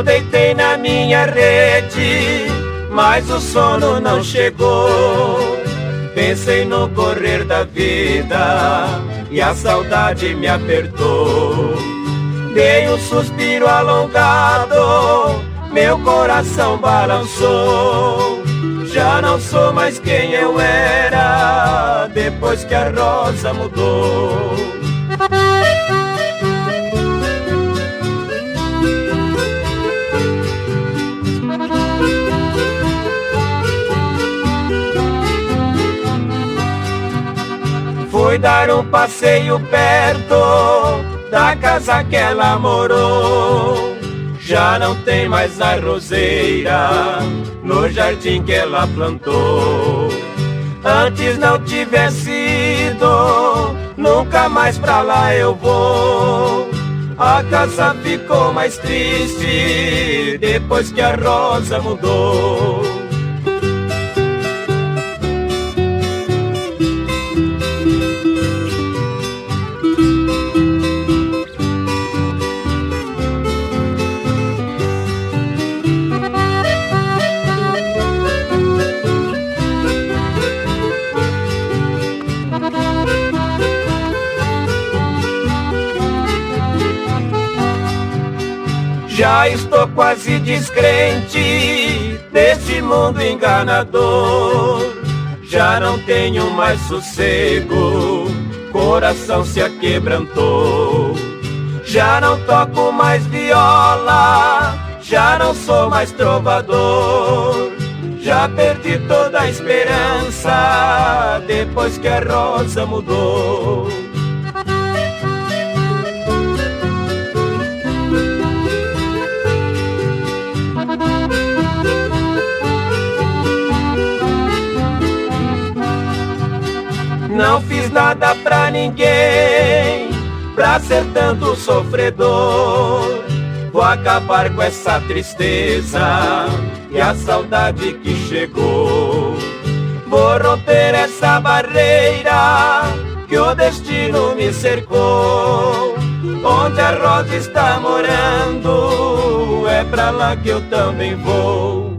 Entrei na minha rede, mas o sono não chegou. Pensei no correr da vida e a saudade me apertou. Dei um suspiro alongado, meu coração balançou. Já não sou mais quem eu era, depois que a rosa mudou. Fui dar um passeio perto da casa que ela morou. Já não tem mais a roseira no jardim que ela plantou. Antes não tivesse ido, nunca mais pra lá eu vou. A casa ficou mais triste depois que a rosa mudou. Já estou quase descrente desse mundo enganador. Já não tenho mais sossego, coração se aquebrantou. Já não toco mais viola, já não sou mais trovador. Já perdi toda a esperança depois que a rosa mudou. Nada pra ninguém, pra ser tanto sofredor. Vou acabar com essa tristeza e a saudade que chegou. Vou romper essa barreira que o destino me cercou. Onde a rosa está morando, é pra lá que eu também vou.